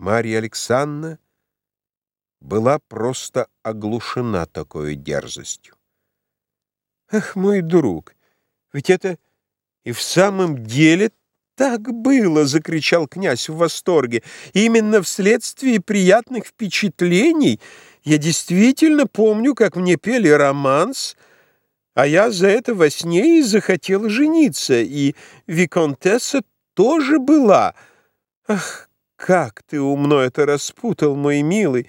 Марья Александровна была просто оглушена такой дерзостью. «Ах, мой друг, ведь это и в самом деле так было!» — закричал князь в восторге. «Именно вследствие приятных впечатлений я действительно помню, как мне пели романс, а я за это во сне и захотела жениться, и виконтесса тоже была. Ах, как ты умно это распутал, мой милый!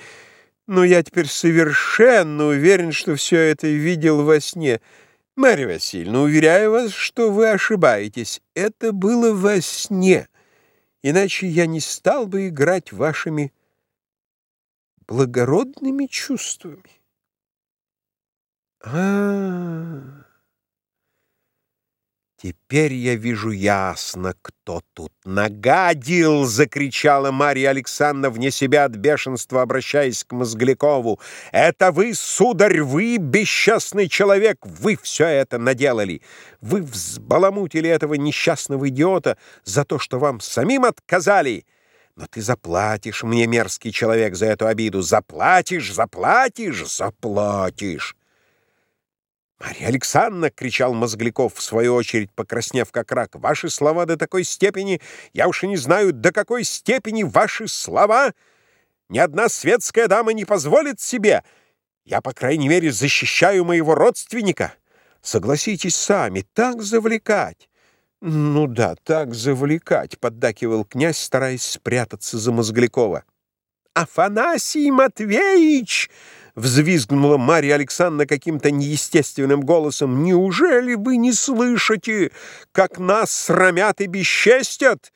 Но я теперь совершенно уверен, что все это видел во сне. Марья Васильевна, уверяю вас, что вы ошибаетесь. Это было во сне. Иначе я не стал бы играть вашими благородными чувствами. А-а-а! «Теперь я вижу ясно, кто тут нагадил!» — закричала Марья Александровна вне себя от бешенства, обращаясь к Мозглякову. «Это вы, сударь, вы, бесчестный человек, вы все это наделали! Вы взбаламутили этого несчастного идиота за то, что вам самим отказали!» Но ты заплатишь мне, мерзкий человек, за эту обиду. Заплатишь, заплатишь, заплатишь. «Марья Александровна!» — кричал Мозгляков, в свою очередь, покраснев как рак. «Ваши слова до такой степени, я уж и не знаю, до какой степени ваши слова ни одна светская дама не позволит себе. Я, по крайней мере, защищаю моего родственника. Согласитесь сами, так завлекать!» «Ну да, так завлекать!» — поддакивал князь, стараясь спрятаться за Мозглякова. «Афанасий Матвеевич!» — взвизгнула Марья Александровна каким-то неестественным голосом. «Неужели вы не слышите, как нас срамят и бесчестят?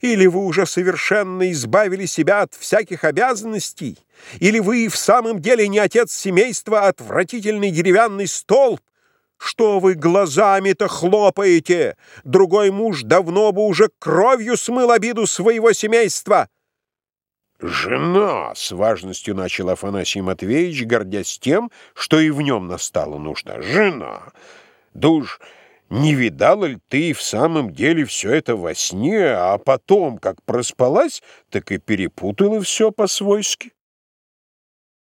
Или вы уже совершенно избавили себя от всяких обязанностей? Или вы в самом деле не отец семейства, а отвратительный деревянный столб? Что вы глазами-то хлопаете? Другой муж давно бы уже кровью смыл обиду своего семейства!» «Жена!» — с важностью начал Афанасий Матвеевич, гордясь тем, что и в нем настала нужда. «Жена! Да уж не видала ли ты в самом деле все это во сне, а потом, как проспалась, так и перепутала все по-свойски?»